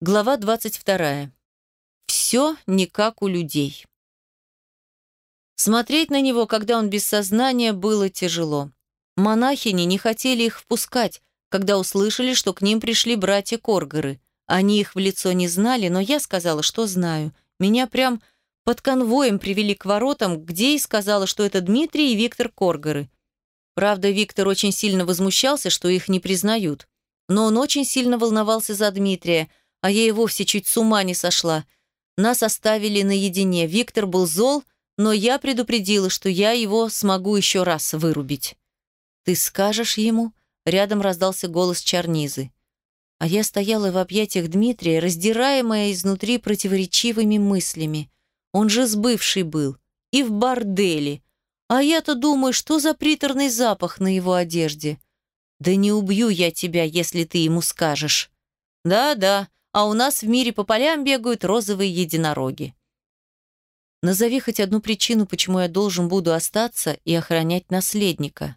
Глава 22. Все не как у людей. Смотреть на него, когда он без сознания, было тяжело. Монахини не хотели их впускать, когда услышали, что к ним пришли братья Коргоры. Они их в лицо не знали, но я сказала, что знаю. Меня прям под конвоем привели к воротам, где и сказала, что это Дмитрий и Виктор Коргоры. Правда, Виктор очень сильно возмущался, что их не признают. Но он очень сильно волновался за Дмитрия – а я и вовсе чуть с ума не сошла. Нас оставили наедине. Виктор был зол, но я предупредила, что я его смогу еще раз вырубить. «Ты скажешь ему?» Рядом раздался голос Чарнизы. А я стояла в объятиях Дмитрия, раздираемая изнутри противоречивыми мыслями. Он же сбывший был. И в борделе. А я-то думаю, что за приторный запах на его одежде. Да не убью я тебя, если ты ему скажешь. Да-да, а у нас в мире по полям бегают розовые единороги. Назови хоть одну причину, почему я должен буду остаться и охранять наследника.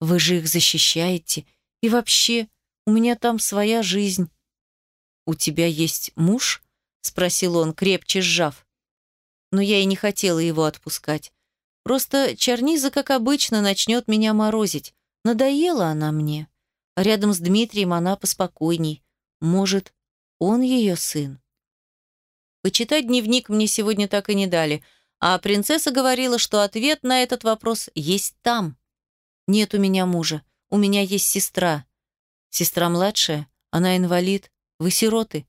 Вы же их защищаете. И вообще, у меня там своя жизнь. У тебя есть муж? Спросил он, крепче сжав. Но я и не хотела его отпускать. Просто Черниза, как обычно, начнет меня морозить. Надоела она мне. Рядом с Дмитрием она поспокойней. Может, он ее сын. Почитать дневник мне сегодня так и не дали, а принцесса говорила, что ответ на этот вопрос есть там. Нет у меня мужа, у меня есть сестра. Сестра младшая, она инвалид, вы сироты.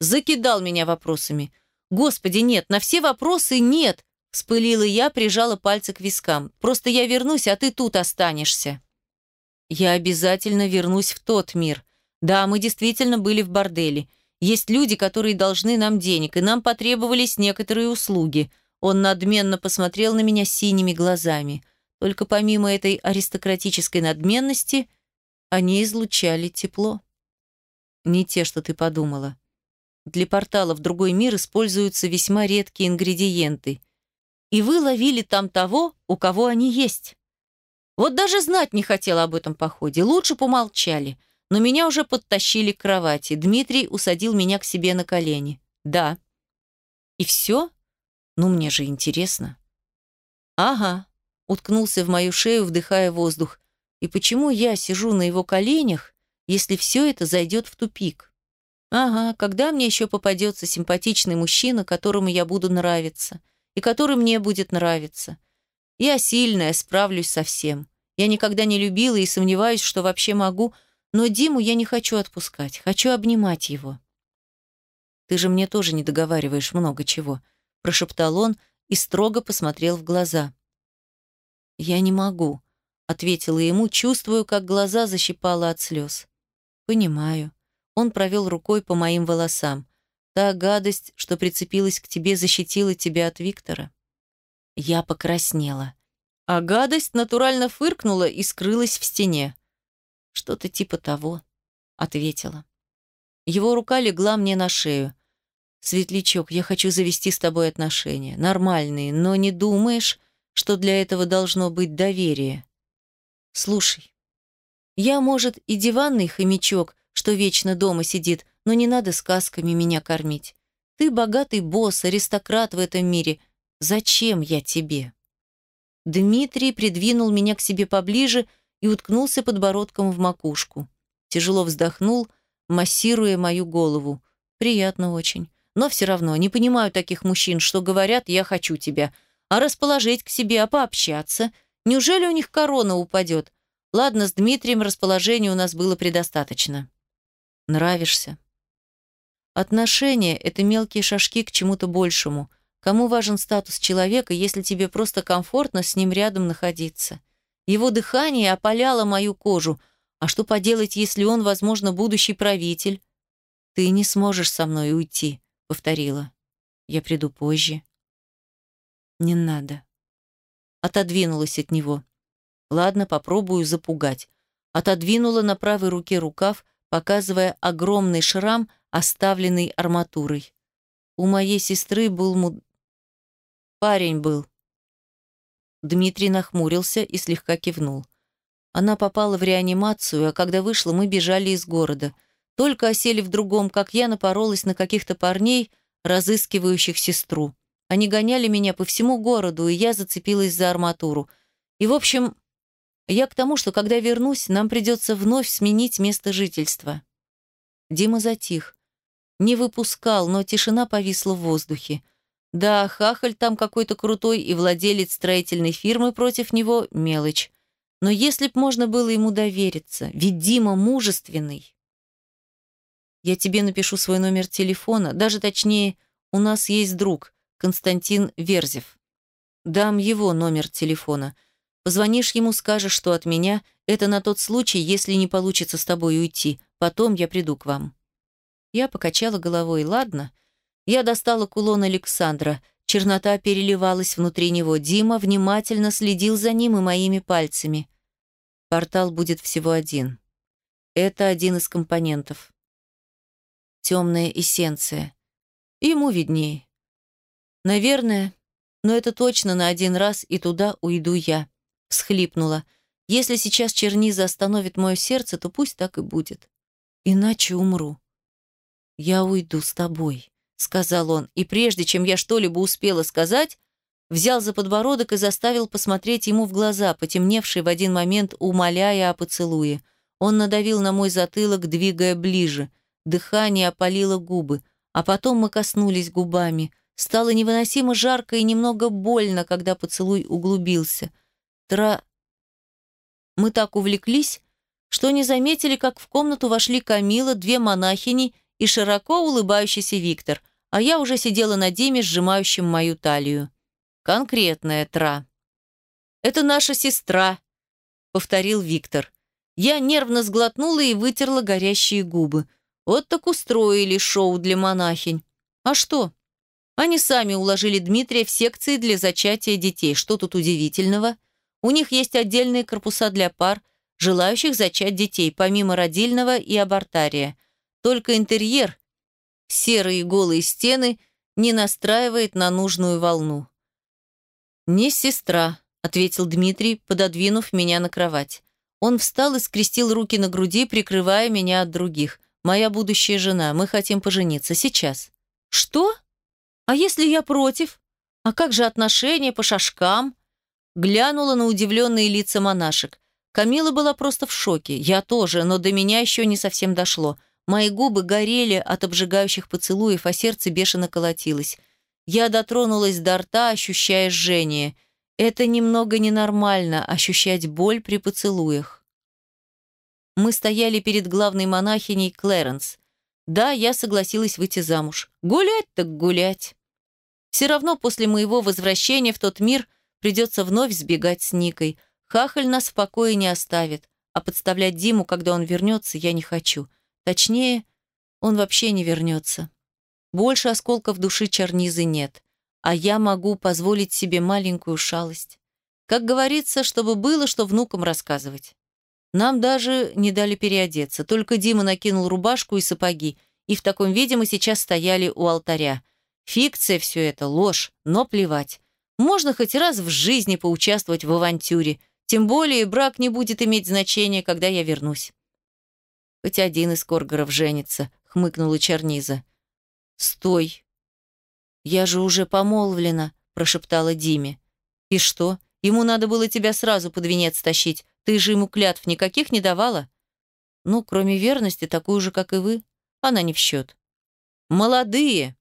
Закидал меня вопросами. Господи, нет, на все вопросы нет. Вспылила я, прижала пальцы к вискам. Просто я вернусь, а ты тут останешься. Я обязательно вернусь в тот мир. Да, мы действительно были в борделе. Есть люди, которые должны нам денег, и нам потребовались некоторые услуги. Он надменно посмотрел на меня синими глазами. Только помимо этой аристократической надменности, они излучали тепло. Не те, что ты подумала. Для портала в другой мир используются весьма редкие ингредиенты. И вы ловили там того, у кого они есть. Вот даже знать не хотела об этом походе. Лучше помолчали. Но меня уже подтащили к кровати. Дмитрий усадил меня к себе на колени. Да. И все? Ну, мне же интересно. Ага. Уткнулся в мою шею, вдыхая воздух. И почему я сижу на его коленях, если все это зайдет в тупик? Ага, когда мне еще попадется симпатичный мужчина, которому я буду нравиться, и который мне будет нравиться? Я сильная, справлюсь со всем. Я никогда не любила и сомневаюсь, что вообще могу, но Диму я не хочу отпускать, хочу обнимать его. «Ты же мне тоже не договариваешь много чего», – прошептал он и строго посмотрел в глаза. «Я не могу», – ответила ему, чувствую, как глаза защипало от слез. «Понимаю». Он провел рукой по моим волосам. «Та гадость, что прицепилась к тебе, защитила тебя от Виктора». Я покраснела. А гадость натурально фыркнула и скрылась в стене. «Что-то типа того», — ответила. Его рука легла мне на шею. «Светлячок, я хочу завести с тобой отношения. Нормальные, но не думаешь, что для этого должно быть доверие? Слушай, я, может, и диванный хомячок, что вечно дома сидит, но не надо сказками меня кормить. Ты богатый босс, аристократ в этом мире. Зачем я тебе?» Дмитрий придвинул меня к себе поближе, — и уткнулся подбородком в макушку. Тяжело вздохнул, массируя мою голову. Приятно очень. Но все равно не понимаю таких мужчин, что говорят «я хочу тебя», а расположить к себе, а пообщаться. Неужели у них корона упадет? Ладно, с Дмитрием расположения у нас было предостаточно. Нравишься. Отношения — это мелкие шажки к чему-то большему. Кому важен статус человека, если тебе просто комфортно с ним рядом находиться? Его дыхание опаляло мою кожу. А что поделать, если он, возможно, будущий правитель? «Ты не сможешь со мной уйти», — повторила. «Я приду позже». «Не надо». Отодвинулась от него. «Ладно, попробую запугать». Отодвинула на правой руке рукав, показывая огромный шрам, оставленный арматурой. У моей сестры был муд... Парень был. Дмитрий нахмурился и слегка кивнул. Она попала в реанимацию, а когда вышла, мы бежали из города. Только осели в другом, как я напоролась на каких-то парней, разыскивающих сестру. Они гоняли меня по всему городу, и я зацепилась за арматуру. И, в общем, я к тому, что когда вернусь, нам придется вновь сменить место жительства. Дима затих. Не выпускал, но тишина повисла в воздухе. Да, хахаль там какой-то крутой, и владелец строительной фирмы против него – мелочь. Но если б можно было ему довериться, ведь Дима мужественный. Я тебе напишу свой номер телефона, даже точнее, у нас есть друг, Константин Верзев. Дам его номер телефона. Позвонишь ему, скажешь, что от меня. Это на тот случай, если не получится с тобой уйти. Потом я приду к вам. Я покачала головой. Ладно. Я достала кулон Александра. Чернота переливалась внутри него. Дима внимательно следил за ним и моими пальцами. Портал будет всего один. Это один из компонентов. Темная эссенция. Ему виднее. Наверное, но это точно на один раз, и туда уйду я. Всхлипнула. Если сейчас черниза остановит мое сердце, то пусть так и будет. Иначе умру. Я уйду с тобой, сказал он, и прежде чем я что-либо успела сказать, взял за подбородок и заставил посмотреть ему в глаза, потемневшие в один момент, умоляя о поцелуе. Он надавил на мой затылок, двигая ближе. Дыхание опалило губы, а потом мы коснулись губами. Стало невыносимо жарко и немного больно, когда поцелуй углубился. Тра... Мы так увлеклись, что не заметили, как в комнату вошли Камила, две монахини и широко улыбающийся Виктор, а я уже сидела на Диме, сжимающем мою талию. Конкретная Тра. «Это наша сестра», — повторил Виктор. Я нервно сглотнула и вытерла горящие губы. Вот так устроили шоу для монахинь. А что? Они сами уложили Дмитрия в секции для зачатия детей. Что тут удивительного? У них есть отдельные корпуса для пар, желающих зачать детей, помимо родильного и абортария. Только интерьер, серые голые стены, не настраивает на нужную волну. «Не сестра», — ответил Дмитрий, пододвинув меня на кровать. Он встал и скрестил руки на груди, прикрывая меня от других. Моя будущая жена, мы хотим пожениться сейчас». «Что? А если я против? А как же отношения по шашкам?» Глянула на удивленные лица монашек. Камила была просто в шоке. Я тоже, но до меня еще не совсем дошло. Мои губы горели от обжигающих поцелуев, а сердце бешено колотилось. Я дотронулась до рта, ощущая жжение. Это немного ненормально, ощущать боль при поцелуях. Мы стояли перед главной монахиней Клэренс. Да, я согласилась выйти замуж. Гулять так гулять. Все равно после моего возвращения в тот мир придется вновь сбегать с Никой. Хахаль нас в покое не оставит, а подставлять Диму, когда он вернется, я не хочу. Точнее, он вообще не вернется. Больше осколков души чернизы нет, а я могу позволить себе маленькую шалость. Как говорится, чтобы было, что внукам рассказывать. Нам даже не дали переодеться, только Дима накинул рубашку и сапоги, и в таком виде мы сейчас стояли у алтаря. Фикция все это, ложь, но плевать. Можно хоть раз в жизни поучаствовать в авантюре, тем более брак не будет иметь значения, когда я вернусь. Хоть один из Коргоров женится, хмыкнула Черниза. Стой. Я же уже помолвлена, прошептала Диме. И что? Ему надо было тебя сразу под венец тащить. Ты же ему клятв никаких не давала? Ну, кроме верности, такую же, как и вы. Она не в счет. Молодые!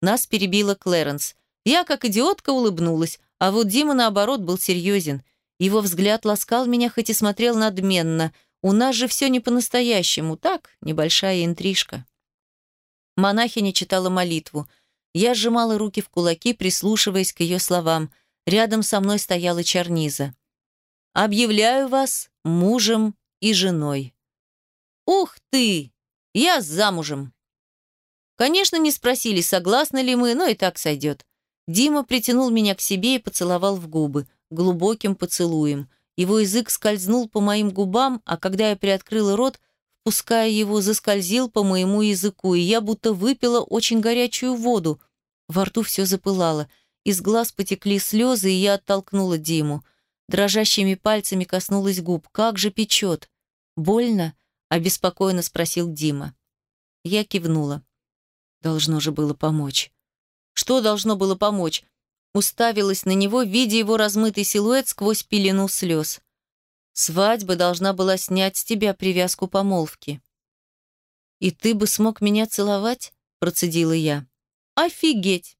Нас перебила Клэренс. Я, как идиотка, улыбнулась, а вот Дима, наоборот, был серьезен. Его взгляд ласкал меня, хоть и смотрел надменно. У нас же все не по-настоящему, так, небольшая интрижка. Монахиня читала молитву. Я сжимала руки в кулаки, прислушиваясь к ее словам. Рядом со мной стояла Чарниза. Объявляю вас мужем и женой. Ух ты! Я замужем. Конечно, не спросили, согласны ли мы, но и так сойдет. Дима притянул меня к себе и поцеловал в губы, глубоким поцелуем. Его язык скользнул по моим губам, а когда я приоткрыла рот, впуская его, заскользил по моему языку, и я будто выпила очень горячую воду. Во рту все запылало, из глаз потекли слезы, и я оттолкнула Диму. Дрожащими пальцами коснулась губ. «Как же печет!» «Больно?» – обеспокоенно спросил Дима. Я кивнула. Должно же было помочь. Что должно было помочь? Уставилась на него, видя его размытый силуэт сквозь пелену слез. Свадьба должна была снять с тебя привязку помолвки. «И ты бы смог меня целовать?» – процедила я. «Офигеть!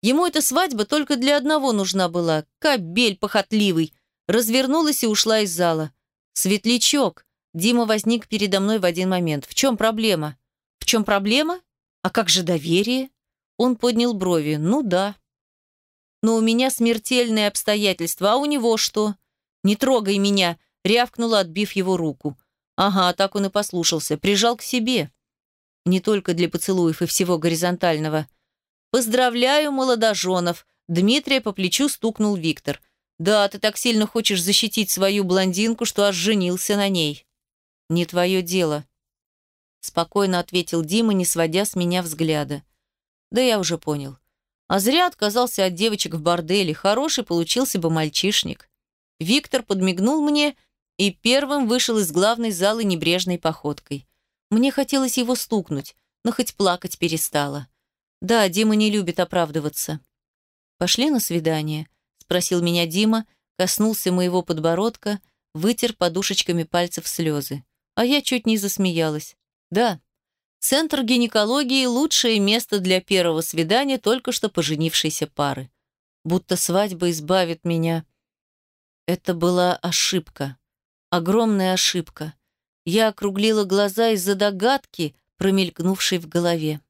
Ему эта свадьба только для одного нужна была. Кобель похотливый!» Развернулась и ушла из зала. «Светлячок!» Дима возник передо мной в один момент. «В чем проблема?» «В чем проблема? А как же доверие?» Он поднял брови. «Ну да». «Но у меня смертельные обстоятельства, а у него что?» «Не трогай меня!» рявкнула, отбив его руку. Ага, так он и послушался, прижал к себе. Не только для поцелуев и всего горизонтального. «Поздравляю, молодоженов!» Дмитрия по плечу стукнул Виктор. «Да, ты так сильно хочешь защитить свою блондинку, что аж женился на ней». «Не твое дело», — спокойно ответил Дима, не сводя с меня взгляда. «Да я уже понял. А зря отказался от девочек в борделе. Хороший получился бы мальчишник». Виктор подмигнул мне и первым вышел из главной залы небрежной походкой. Мне хотелось его стукнуть, но хоть плакать перестала. Да, Дима не любит оправдываться. «Пошли на свидание?» – спросил меня Дима, коснулся моего подбородка, вытер подушечками пальцев слезы. А я чуть не засмеялась. «Да, Центр гинекологии – лучшее место для первого свидания только что поженившейся пары. Будто свадьба избавит меня. Это была ошибка. Огромная ошибка. Я округлила глаза из-за догадки, промелькнувшей в голове.